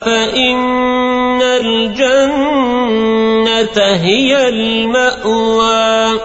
فإن الجنة هي المأوى.